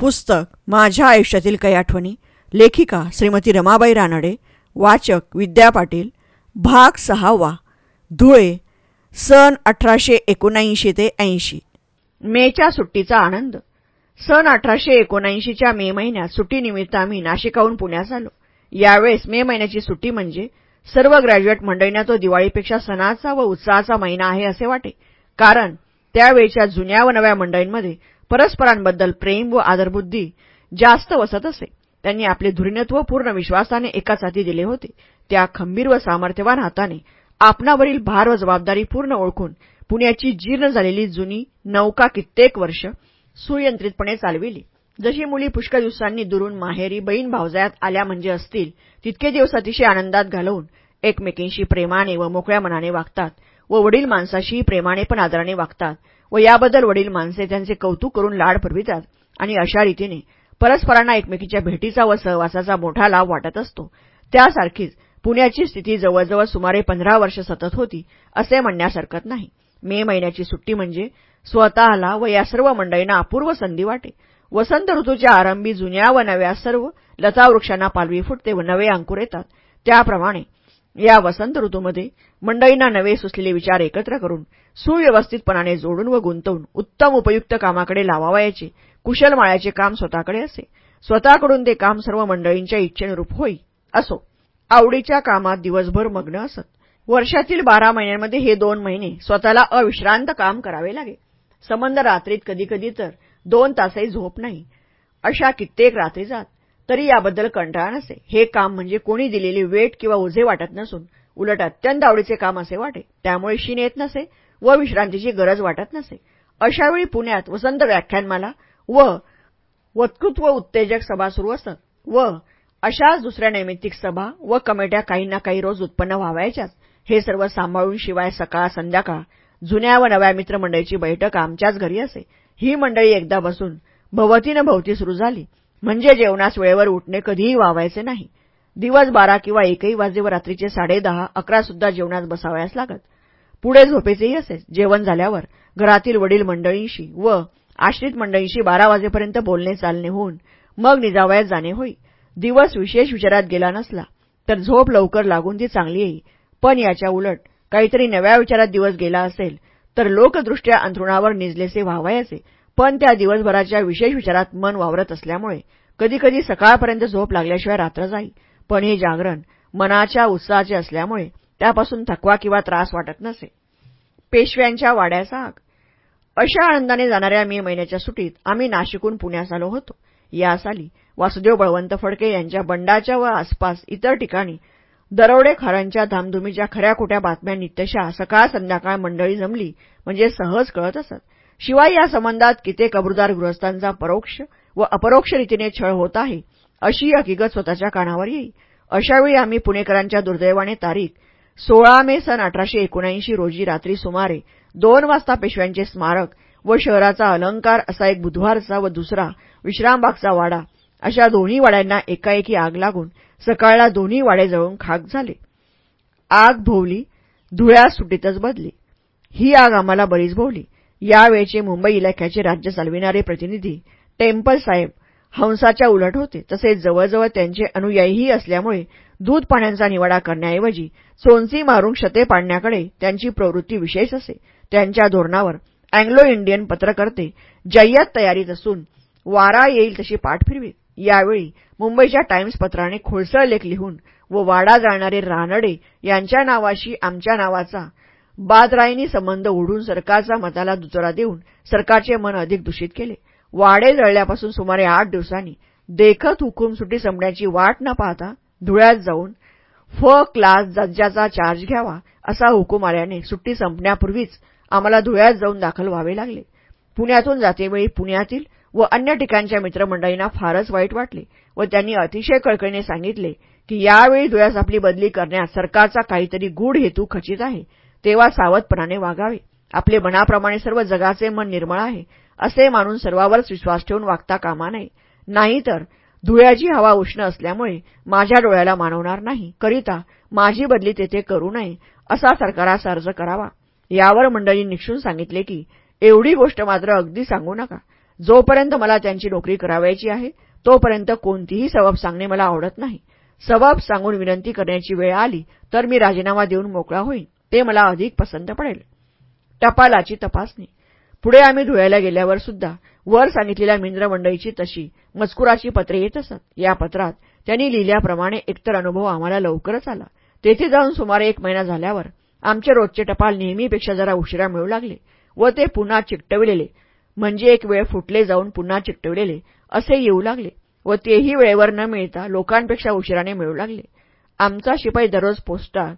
पुस्तक माझ्या आयुष्यातील काही आठवणी लेखिका श्रीमती रमाबाई रानडे वाचक विद्या पाटील भाग सहावा धुळे सन अठराशे एकोणऐंशी ते ऐंशी. मेच्या सुट्टीचा आनंद. सन अठराशे एकोणऐंशीच्या मे महिन्यात सुट्टीनिमित्त आम्ही नाशिकाहून पुण्यास आलो. यावेळेस मे महिन्याची सुट्टी म्हणजे सर्व ग्रॅज्युएट मंडळींना तो दिवाळीपेक्षा सणाचा व उत्साहाचा महिना आहे असे वाटे. कारण त्यावेळच्या जुन्या व नव्या मंडळींमध्ये परस्परांबद्दल प्रेम व आदरबुद्धी जास्त वसत असे. त्यांनी आपले धुरीणत्व पूर्ण विश्वासाने एकाच हाती दिले होते. त्या खंबीर व सामर्थ्यवान हाताने आपणावरील भार व जबाबदारी पूर्ण ओळखून पुण्याची जीर्ण झालेली जुनी नौका कित्येक वर्ष सुयंत्रितपणे चालविली. जशी मुली पुष्कळ दिवसांनी दुरून माहेरी बहीण भावजायात आल्या म्हणजे असतील तितके दिवस अतिशय आनंदात घालवून एकमेकींशी प्रेमाने व मोकळ्या मनाने वागतात व वडील माणसाशीही प्रेमाने पण आदराने वागतात. व याबद्दल वडील माणसे त्यांचे कौतुक करून लाड पुरवितात आणि अशा रीतीने परस्परांना एकमेकीच्या भेटीचा व सहवासाचा मोठा लाभ वाटत असतो. त्यासारखीच पुण्याची स्थिती जवळजवळ सुमारे पंधरा वर्ष सतत होती असे म्हणण्यास हरकत नाही. मे महिन्याची सुट्टी म्हणजे स्वतःला व या सर्व मंडळींना अपूर्व संधी वाटे. वसंत ऋतूच्या आरंभी जुन्या व नव्या सर्व लतावृक्षांना पालवी फुटते व नवे अंकुर येतात. त्याप्रमाणे या वसंत ऋतूमध्ये मंडळींना नवे सुचलेले विचार एकत्र करून सुव्यवस्थितपणाने जोडून व गुंतवून उत्तम उपयुक्त कामाकडे लावावयाचे कुशल माळ्याचे काम स्वतःकडे असे. स्वतःकडून ते काम सर्व मंडळींच्या इच्छेनुरूप होई असो. आवडीच्या कामात दिवसभर मग्न असत. वर्षातील बारा महिन्यांमध्ये हे दोन महिने स्वतःला अविश्रांत काम करावे लागे. संबंध रात्रीत कधीकधी तर दोन तासही झोप नाही. अशा कित्येक रात्री जात. तरी याबद्दल कंटाळा नसे. हे काम म्हणजे कोणी दिलेली वेट किंवा ओझे वाटत नसून उलट अत्यंत आवडीचे काम असे वाटे. त्यामुळे शीन येत नसे व विश्रांतीची गरज वाटत नसे. अशावेळी पुण्यात वसंत व्याख्यानमाला व वक्तृत्व उत्तेजक सभा सुरू असत व अशाच दुसऱ्या नैमित्तिक सभा व कमेट्या काही ना काही रोज उत्पन्न व्हावायच्याच. हे सर्व सांभाळून शिवाय सकाळ संध्याकाळ जुन्या व नव्या मित्रमंडळीची बैठक आमच्याच घरी असे. ही मंडळी एकदा बसून भवतीनं भवती सुरू झाली. म्हणजे जेवणास वेळेवर उठणे कधीही व्हावायचे नाही. दिवस बारा किंवा एकही वाजे व रात्रीचे साडेदहा अकरा सुद्धा जेवणास बसावयास लागत. पुढे झोपेचेही असेच. जेवण झाल्यावर घरातील वडील मंडळींशी व आश्रित मंडळींशी बारा वाजेपर्यंत बोलणे चालणे होऊन मग निजावयात जाणे होई. दिवस विशेष विचारात गेला नसला तर झोप लवकर लागून ती चांगली येई. पण याच्या उलट काहीतरी नव्या विचारात दिवस गेला असेल तर लोकदृष्ट्या अंथरुणावर निजलेसे व्हावायचे. पण त्या दिवसभराच्या विशेष विचारात मन वावरत असल्यामुळे कधीकधी सकाळपर्यंत झोप लागल्याशिवाय रात्र जाई. पण हे जागरण मनाच्या उत्साहाचे असल्यामुळे त्यापासून थकवा किंवा त्रास वाटत नसे. पेशव्यांच्या वाड्याचा आग अशा आनंदाने जाणाऱ्या मे महिन्याच्या सुटीत आम्ही नाशिकून पुण्यास आलो होतो. या साली वासुदेव बळवंत फडके यांच्या बंडाच्या व आसपास इतर ठिकाणी दरोडेखारांच्या धामधुमीच्या खऱ्या खोट्या बातम्या नित्यशा सकाळ संध्याकाळ मंडळी जमली म्हणजे सहज कळत असत. शिवाय या संबंधात कित्येक कबुरदार गृहस्थांचा परोक्ष व अपरोक्ष रीतीने छळ होत आहे अशी हकीकत स्वतःच्या कानावर येईल. अशावेळी आम्ही पुणेकरांच्या दुर्दैवाने तारीख सोळा मे सन अठराशे एकोणऐंशी रोजी रात्री सुमारे दोन वाजता पेशव्यांचे स्मारक व शहराचा अलंकार असा एक बुधवारचा व दुसरा विश्रामबागचा वाडा अशा दोन्ही वाड्यांना एकाएकी आग लागून सकाळला दोन्ही वाडे जळून खाक झाले. आग भोवली धुळ्या सुटीतच बदली. ही आग आम्हाला बरीच भोवली. यावेळचे मुंबई इलाख्याचे राज्य चालविणारे प्रतिनिधी टेम्पल साहेब हंसाच्या उलट होते. तसेच जवळजवळ त्यांचे अनुयायीही असल्यामुळे दूध पाण्याचा निवाडा करण्याऐवजी सोनसी मारून क्षते पाडण्याकडे त्यांची प्रवृत्ती विशेष असे. त्यांच्या धोरणावर अँग्लो इंडियन पत्रकर्ते जय्यत तयारीत असून वारा येईल तशी पाठ फिरवी. यावेळी मुंबईच्या टाइम्स पत्राने खोडसळ लेख लिहून व वाडा जाळणारे रानडे यांच्या नावाशी आमच्या नावाचा बादरायनी संबंध ओढून सरकारचा मताला दुजोरा देऊन सरकारचे मन अधिक दूषित केले. वाडे जळल्यापासून सुमारे आठ दिवसांनी देखत हुकूम सुटी संपण्याची वाट न पाहता धुळ्यात जाऊन फ क्लास जज्जाचा चार्ज घ्यावा असा हुकूम आल्याने सुट्टी संपण्यापूर्वीच आम्हाला धुळ्यात जाऊन दाखल व्हावे लागले. पुण्यातून जातेवेळी पुण्यातील व अन्य ठिकाणच्या मित्रमंडळींना फारच वाईट वाटले व त्यांनी अतिशय कळकळीने सांगितले की यावेळी धुळ्यास आपली बदली करण्यास सरकारचा काहीतरी गूढ हेतू खचित आहे. तेव्हा सावधपणाने वागावे. आपले मनाप्रमाणे सर्व जगाचे मन निर्मळ आहे. असे मानून सर्वावरच विश्वास ठेवून वागता कामा नये. नाहीतर धुळ्याची हवा उष्ण असल्यामुळे माझ्या डोळ्याला मानवणार नाही. करिता माझी बदली तेथे करू नये असा सरकारास अर्ज करावा. यावर मंडळी निक्षून सांगितले की एवढी गोष्ट मात्र अगदी सांगू नका. जोपर्यंत मला त्यांची नोकरी करावायची आहे तोपर्यंत कोणतीही सबब सांगणे मला आवडत नाही. सबब सांगून विनंती करण्याची वेळ आली तर मी राजीनामा देऊन मोकळा होईन. ते मला अधिक पसंत पडेल. टपालाची तपासणी. पुढे आम्ही धुळ्याला गेल्यावर सुद्धा वर सांगितलेल्या मिंद्रमंडळीची तशी मजकुराची पत्रे येत असत. या पत्रात त्यांनी लिहिल्याप्रमाणे एकतर अनुभव आम्हाला लवकरच आला. तेथे जाऊन सुमारे एक महिना झाल्यावर आमचे रोजचे टपाल नेहमीपेक्षा जरा उशिरा मिळू लागले व ते पुन्हा चिकटविलेले म्हणजे एक वेळ फुटले जाऊन पुन्हा चिकटवलेले असे येऊ लागले व तेही वेळेवर न मिळता लोकांपेक्षा उशिराने मिळू लागले. आमचा शिपाई दररोज पोस्टात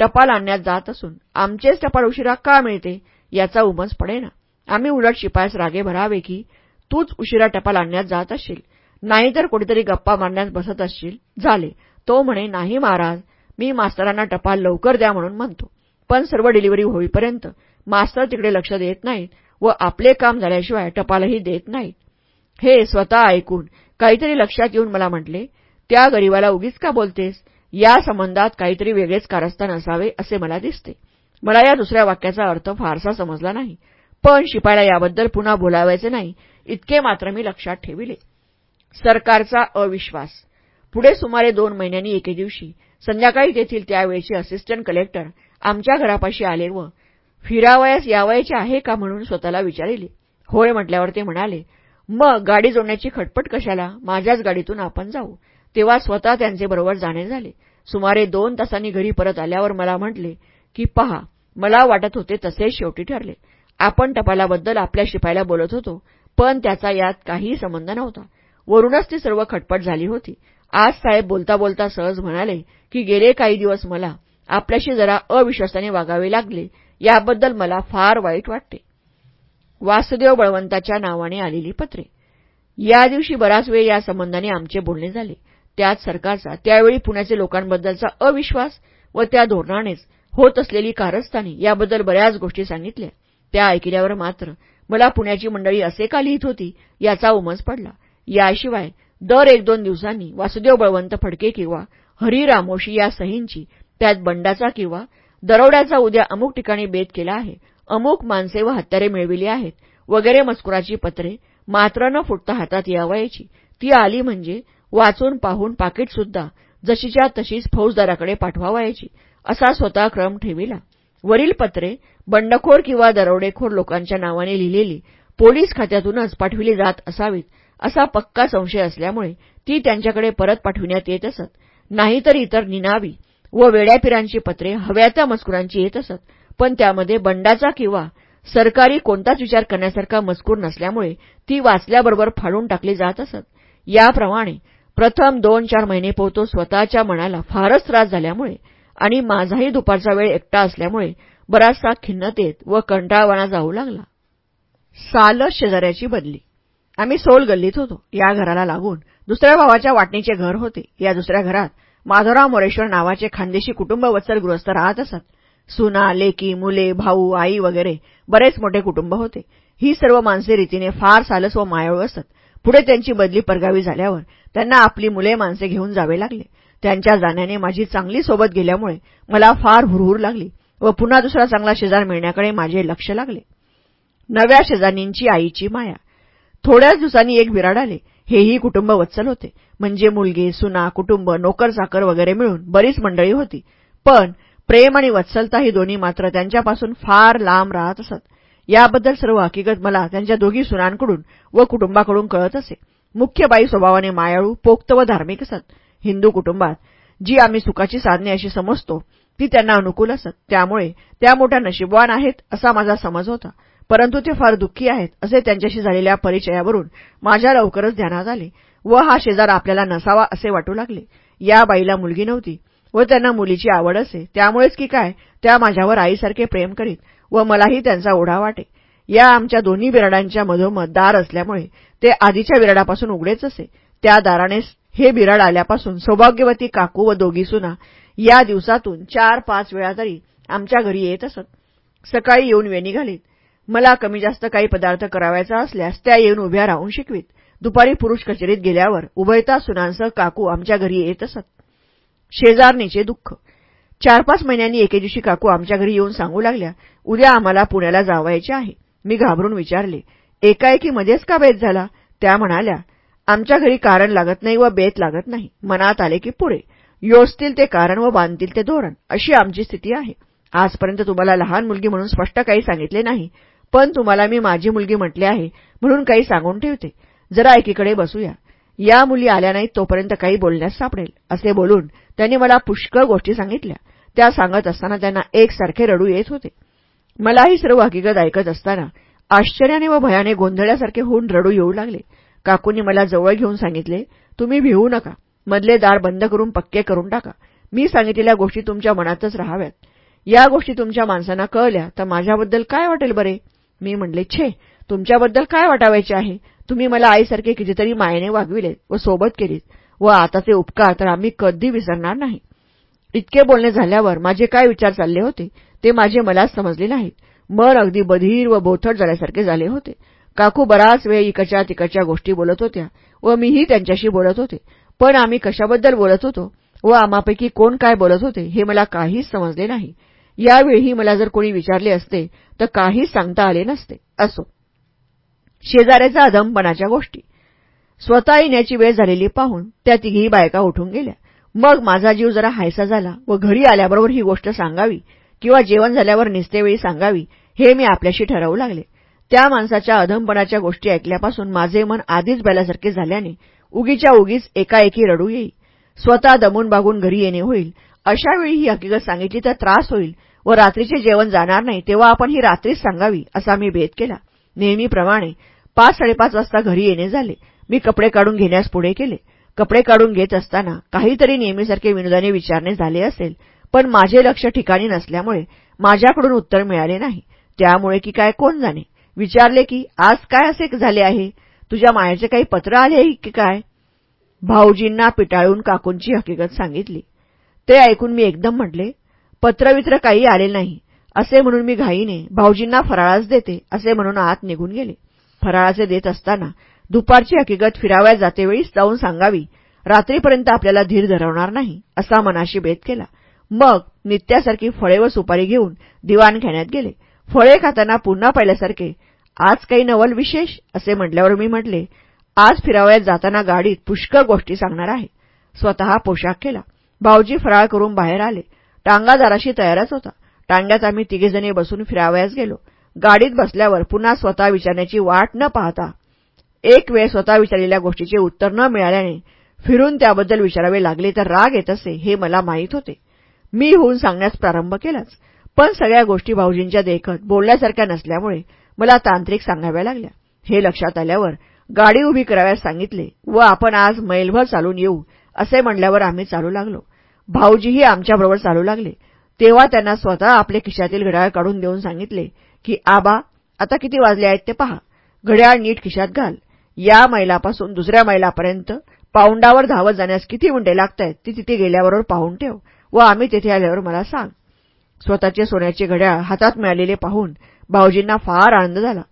टपाल आणण्यात जात असून आमचेच टपाल उशिरा का मिळते याचा उमस पडेना. आम्ही उलट शिपायास रागे भरावे की तूच उशिरा टपाल आणण्यात जात असशील. नाहीतर कुठेतरी गप्पा मारण्यास बसत असशील. झाले. तो म्हणे नाही महाराज मी मास्तरांना टपाल लवकर द्या म्हणून म्हणतो. पण सर्व डिलिव्हरी होईपर्यंत मास्तर तिकडे लक्ष देत नाहीत व आपले काम झाल्याशिवाय टपालही देत नाहीत. हे स्वतः ऐकून काहीतरी लक्षात येऊन मला म्हटले त्या गरीबाला उगीच का बोलतेस? या संबंधात काहीतरी वेगळेच कारस्थान असावे असे मला दिसते. मला या दुसऱ्या वाक्याचा अर्थ फारसा समजला नाही. पण शिपायला याबद्दल पुन्हा बोलावायचे नाही इतके मात्र मी लक्षात ठेविले. सरकारचा अविश्वास. पुढे सुमारे दोन महिन्यांनी एके दिवशी संध्याकाळी तेथील त्यावेळचे असिस्टंट कलेक्टर आमच्या घरापाशी आले व फिरावयास यावायचे आहे का? म्हणून स्वतःला विचारिले. होय म्हटल्यावर ते म्हणाले मग गाडी जोडण्याची खटपट कशाला? माझ्याच गाडीतून आपण जाऊ. तेव्हा स्वतः त्यांचे बरोबर जाणे झाले. सुमारे दोन तासांनी घरी परत आल्यावर मला म्हटले की पहा मला वाटत होते तसेच शेवटी ठरले. आपण टपालाबद्दल आपल्या शिपायला बोलत होतो पण त्याचा यात काहीही संबंध नव्हता. वरूनच ती सर्व खटपट झाली होती. आज साहेब बोलता बोलता सहज म्हणाले की गेले काही दिवस मला आपल्याशी जरा अविश्वासाने वागावे लागले. याबद्दल मला फार वाईट वाटते. वासुदेव बळवंताच्या नावाने आलेली पत्रे. या दिवशी बराच वेळ या संबंधाने आमचे बोलणे झाले. त्यात सरकारचा त्यावेळी पुण्याचे लोकांबद्दलचा अविश्वास व त्या धोरणानेच होत असलेली कारस्थानी याबद्दल बऱ्याच गोष्टी सांगितल्या. त्या ऐकल्यावर मात्र मला पुण्याची मंडळी असे का लिहित होती याचा उमज पडला. याशिवाय दर एक दोन दिवसांनी वासुदेव बळवंत फडके किंवा हरिरामोशी या सहींची त्यात बंडाचा किंवा दरोड्याचा उद्या अमुक ठिकाणी बेत केला आहे अमुक माणसे व हत्यारे मिळविली आहेत वगैरे मजकुराची पत्रे मात्र न फुटता हातात यावायची. ती आली म्हणजे वाचून पाहून पाकिटसुद्धा जशीच्या तशीच फौजदाराकडे पाठवावायची असा स्वतः क्रम ठेविला. वरील पत्रे बंडखोर किंवा दरोडेखोर लोकांच्या नावाने लिहिलेली पोलीस खात्यातूनच पाठविली जात असावीत असा पक्का संशय असल्यामुळे ती त्यांच्याकडे परत पाठविण्यात येत असत. नाहीतर इतर निनावी व वेड्यापिरांची पत्रे हव्या त्या मजकुरांची येत असत. पण त्यामध्ये बंडाचा किंवा सरकारी कोणताच विचार करण्यासारखा मजकूर नसल्यामुळे ती वाचल्याबरोबर फाडून टाकली जात असत. याप्रमाणे प्रथम दोन चार महिने पोहतो स्वतःच्या मनाला फारच त्रास झाल्यामुळे आणि माझाही दुपारचा वेळ एकटा असल्यामुळे बराचसा खिन्नतेत व कंटाळवाणा जाऊ लागला. साल शेजाऱ्याची बदली. आम्ही सोल गल्लीत होतो. या घराला लागून दुसऱ्या भावाच्या वाटणीचे घर होते. या दुसऱ्या घरात माधवराव मोरेश्वर नावाचे खानदेशी कुटुंब वत्सल गृहस्थ राहत असत. सुना लेकी मुले भाऊ आई वगैरे बरेच मोठे कुटुंब होते. ही सर्व माणसे रीतीने फार सालस व मायाळू असत. पुढे त्यांची बदली परगावी झाल्यावर त्यांना आपली मुले माणसे घेऊन जावे लागले. त्यांच्या जाण्याने माझी चांगली सोबत गेल्यामुळे मला फार हुरहुर लागली व पुन्हा दुसरा चांगला शेजार मिळण्याकडे माझे लक्ष लागले. नव्या शेजानींची आईची माया. थोड्याच दिवसांनी एक विराड आले. हेही कुटुंब वत्सल होते. म्हणजे मुलगे सुना कुटुंब नोकर चाकर वगैरे मिळून बरीच मंडळी होती. पण प्रेम आणि वत्सलता ही दोन्ही मात्र त्यांच्यापासून फार लांब राहत असत. याबद्दल सर्व हकीकत मला त्यांच्या दोघी सुनांकडून व कुटुंबाकडून कळत असे. मुख्य बाई स्वभावाने मायाळू पोक्त व धार्मिक असत. हिंदू कुटुंबात जी आम्ही सुखाची साधने अशी समजतो ती त्यांना अनुकूल असत. त्यामुळे त्या मोठ्या नशीबवान आहेत असा माझा समज होता. परंतु ते फार दुःखी आहेत असे त्यांच्याशी झालेल्या परिचयावरून माझ्या लवकरच ध्यानात आले व हा शेजार आपल्याला नसावा असे वाटू लागले. या बाईला मुलगी नव्हती व त्यांना मुलीची आवड असे. त्यामुळेच की काय त्या माझ्यावर आईसारखे प्रेम करीत व मलाही त्यांचा ओढा वाटे. या आमच्या दोन्ही बिराडांच्या मधोमध दार असल्यामुळे ते आधीच्या बिराडापासून उघडेच असे. त्या दाराने हे बिराड आल्यापासून सौभाग्यवती काकू व दोघी सुना या दिवसातून चार पाच वेळा तरी आमच्या घरी येत असत. सकाळी येऊन वेणी घालीत. मला कमी जास्त काही पदार्थ करावायचा असल्यास त्या येऊन उभ्या राहून शिकवीत. दुपारी पुरुष कचेरीत गेल्यावर उभयता सुनांसह काकू आमच्या घरी येत असत. शेजारणीचे दुःख. चार पाच महिन्यांनी एके दिवशी काकू आमच्या घरी येऊन सांगू लागल्या उद्या आम्हाला पुण्याला जावायचे आहे. मी घाबरून विचारले एकाएकी मध्येच का बेत झाला? त्या म्हणाल्या आमच्या घरी कारण लागत नाही व बेत लागत नाही. मनात आले की पुढे. योजतील ते कारण व बांधतील ते धोरण. अशी आमची स्थिती आहे. आजपर्यंत तुम्हाला लहान मुलगी म्हणून स्पष्ट काही सांगितले नाही. पण तुम्हाला मी माझी मुलगी म्हटले आहे म्हणून काही सांगून ठेवते. जरा एकीकडे बसूया. या मुली आल्या नाहीत तोपर्यंत काही बोलण्यास सापडेल. असे बोलून त्यांनी मला पुष्कळ गोष्टी सांगितल्या. त्या सांगत असताना त्यांना एकसारखे रडू येत होते. मलाही सर्व हकीकत ऐकत असताना आश्चर्याने व भयाने गोंधळ्यासारखे होऊन रडू येऊ लागले. काकूंनी मला जवळ घेऊन सांगितले तुम्ही भिवू नका. मधले दार बंद करून पक्के करून टाका. मी सांगितलेल्या गोष्टी तुमच्या मनातच राहाव्यात. या गोष्टी तुमच्या माणसांना कळल्या तर माझ्याबद्दल काय वाटेल बरे? मी म्हणले छे तुमच्याबद्दल काय वाटावायचे आहे? तुम्ही मला आईसारखे कितीतरी मायेने वागविले व सोबत केलीत व आताचे उपकार तर आम्ही कधी विसरणार नाही. इतके बोलणे झाल्यावर माझे काय विचार चालले होते ते माझे मलाच समजले नाहीत. मन अगदी बधीर व बोथट झाल्यासारखे झाले होते. काकू बराच वेळ इकडच्या तिकडच्या गोष्टी बोलत होत्या व मीही त्यांच्याशी बोलत होते. पण आम्ही कशाबद्दल बोलत होतो व आम्हापैकी कोण काय बोलत होते हे मला काहीच समजले नाही. यावेळीही मला जर कोणी विचारले असते तर काहीच सांगता आले नसते. असो. शेजाऱ्याचा अधमपणाच्या गोष्टी. स्वतः येण्याची वेळ झालेली पाहून त्या तिघी बायका उठून गेल्या. मग माझा जीव जरा हायसा झाला व घरी आल्याबरोबर ही गोष्ट सांगावी किंवा जेवण झाल्यावर निस्तेवेळी सांगावी हे मी आपल्याशी ठरवू लागले. त्या माणसाच्या अधमपणाच्या गोष्टी ऐकल्यापासून माझे मन आधीच बेल्यासारखे झाल्याने उगीच्या उगीच एकाएकी रडू येईल. स्वतः दमून बागून घरी येणे होईल. अशावेळी ही हकीकत सांगितली तर त्रास होईल व रात्रीचे जेवण जाणार नाही तेव्हा आपण ही रात्रीच सांगावी असा मी भेद केला. नेहमीप्रमाणे पाच साडेपाच वाजता घरी येणे झाले. मी कपडे काढून घेण्यास पुढे केले. कपडे काढून घेत असताना काहीतरी नेहमीसारखे विनोदाने विचारणे झाले असेल पण माझे लक्ष ठिकाणी नसल्यामुळे माझ्याकडून उत्तर मिळाले नाही. त्यामुळे की काय कोण जाणे? विचारले की आज काय असे झाले आहे? तुझ्या मायाचे काही पत्र आले आहे की काय? भाऊजींना पिटाळून काकूंची हकीकत सांगितली. ते ऐकून मी एकदम म्हटले पत्रवित्र काही आले नाही. असे म्हणून मी घाईने भाऊजींना फराळाच देते असे म्हणून आत निघून गेले. फराळाचे देत असताना दुपारची हकीकत फिराव्या जातेवेळीच जाऊन सांगावी. रात्रीपर्यंत आपल्याला धीर धरवणार नाही असा मनाशी भेद केला. मग नित्यासारखी फळे व सुपारी घेऊन दिवाणखान्यात गेले. फळे खाताना पुन्हा पाहिल्यासारखे आज काही नवल विशेष? असे म्हटल्यावर मी म्हटले आज फिरावयात जाताना गाडीत पुष्कळ गोष्टी सांगणार आहे. स्वतः पोशाख केला. भाऊजी फराळ करून बाहेर आले. टांगादाराशी तयारच होता. टांग्यात आम्ही तिघेजणी बसून फिरावयास गेलो. गाडीत बसल्यावर पुन्हा स्वतः विचारण्याची वाट न पाहता एक वेळ स्वतः विचारलेल्या गोष्टीचे उत्तर न मिळाल्याने फिरून त्याबद्दल विचारावे लागले तर राग येत असे हे मला माहीत होते. मी होऊन सांगण्यास प्रारंभ केलाच पण सगळ्या गोष्टी भाऊजींच्या देखत बोलण्यासारख्या नसल्यामुळे मला तांत्रिक सांगाव्या लागल्या. हे लक्षात आल्यावर गाडी उभी कराव्यास सांगितले व आपण आज मैलभर चालून येऊ असे म्हणल्यावर आम्ही चालू लागलो. भाऊजीही आमच्याबरोबर चालू लागले. तेव्हा त्यांना स्वतः आपले खिशातील घड्याळ काढून देऊन सांगितले की आबा आता किती वाजले आहेत ते पहा. घड्याळ नीट खिशात घाल. या मैलापासून दुसऱ्या मैलापर्यंत पाऊंडावर धावत जाण्यास किती मिनिटे लागतायत ती तिथे गेल्याबरोबर पाहून ठेव व आम्ही तेथे आल्यावर मला सांग. स्वतःचे सोन्याचे घड्याळ हातात मिळालेले पाहून भाऊजींना फार आनंद झाला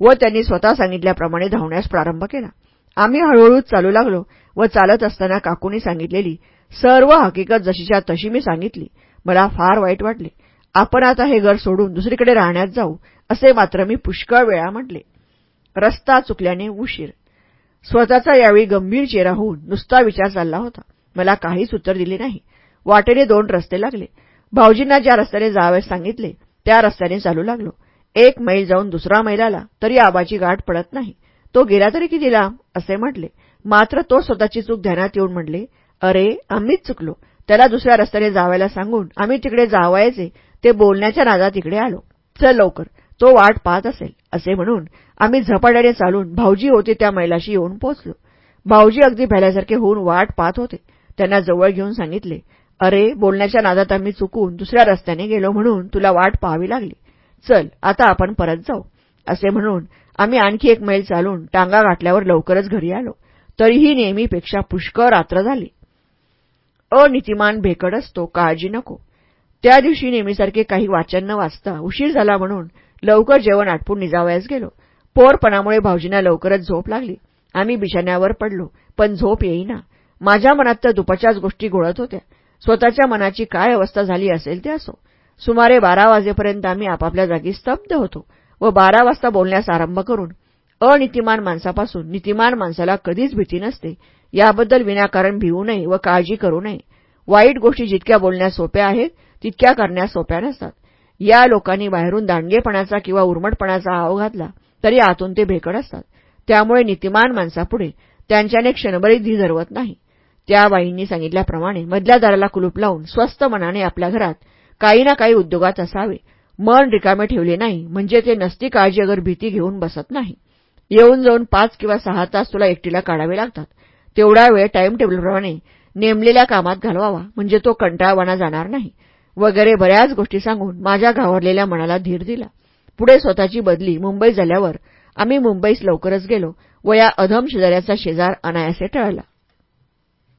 व त्यांनी स्वतः सांगितल्याप्रमाणे धावण्यास प्रारंभ केला. आम्ही हळूहळू चालू लागलो व चालत असताना काकूंनी सांगितलेली सर्व हकीकत जशीच्या तशी मी सांगितली. मला फार वाईट वाटले. आपण आता हे घर सोडून दुसरीकडे राहण्यात जाऊ असे मात्र मी पुष्कळ वेळा म्हटले. रस्ता चुकल्याने उशीर. स्वतःचा यावेळी गंभीर चेहरा होऊन नुसता विचार चालला होता. मला काहीच उत्तर दिले नाही. वाटेने दोन रस्ते लागले. भाऊजींना ज्या रस्त्याने जावयास सांगितले त्या रस्त्याने चालू लागलो. एक मैल जाऊन दुसरा मैल आला तरी आबाची गाठ पडत नाही. तो गेला तरी किती लांब असे म्हटले. मात्र तो स्वतःची चूक ध्यानात येऊन म्हणले अरे आम्हीच चुकलो. त्याला दुसऱ्या रस्त्याने जावायला सांगून आम्ही तिकडे जावायचे. ते बोलण्याच्या नादात इकडे आलो. चल लवकर तो वाट पाहत असेल असे म्हणून आम्ही झपाट्याने चालून भाऊजी होते त्या मैलाशी येऊन पोचलो भाऊजी अगदी भ्याल्यासारखे होऊन वाट पाहत होते. त्यांना जवळ घेऊन सांगितले अरे बोलण्याच्या नादात आम्ही चुकून दुसऱ्या रस्त्याने गेलो म्हणून तुला वाट पाहावी लागली. चल आता आपण परत जाऊ. असे म्हणून आम्ही आणखी एक मैल चालून टांगा गाठल्यावर लवकरच घरी आलो. तरीही नेहमीपेक्षा पुष्कळ रात्र झाली. अनितिमान भेकड असतो काळजी नको. त्या दिवशी नेहमीसारखे काही वाचन न वाचता उशीर झाला म्हणून लवकर जेवण आटपून निजावयास गेलो. पोरपणामुळे भाऊजींना लवकरच झोप लागली. आम्ही बिछाण्यावर पडलो पण झोप येईना. माझ्या मनात तर दुपारच्याच गोष्टी घोळत होत्या. स्वतःच्या मनाची काय अवस्था झाली असेल ते असो. सुमारे बारा वाजेपर्यंत आम्ही आपापल्या जागी स्तब्ध होतो व बारा वाजता बोलण्यास आरंभ करून अनितिमान माणसापासून नीतिमान माणसाला कधीच भीती नसते. याबद्दल विनाकारण भिवू नये व काळजी करू नये. वाईट गोष्टी जितक्या बोलण्यास सोप्या आहेत तितक्या करण्यास सोप्या नसतात. या लोकांनी बाहेरून दांडगेपणाचा किंवा उर्मटपणाचा आव घातला तरी आतून ते भेकड असतात. त्यामुळे नीतिमान माणसापुढे त्यांच्याने क्षणभरी धी धरवत नाही. त्या बाईंनी सांगितल्याप्रमाणे मधल्या दाराला कुलूप लावून स्वस्त मनाने आपल्या घरात काही ना काही उद्योगात असावे. मन रिकामे ठेवले नाही म्हणजे ते नसती काळजी अगर भीती घेऊन बसत नाही. येऊन जाऊन पाच किंवा सहा तास तुला एकटीला काढावे लागतात. तेवढा वेळ टाईम टेबलप्रमाणे नेमलेल्या कामात घालवावा म्हणजे तो कंटाळवाना जाणार नाही. वगैरे बऱ्याच गोष्टी सांगून माझ्या घावरलेल्या मनाला धीर दिला. पुढे स्वतःची बदली मुंबई झाल्यावर आम्ही मुंबईस लवकरच गेलो व या अधम शेजाऱ्याचा शेजार अनायासे टळला.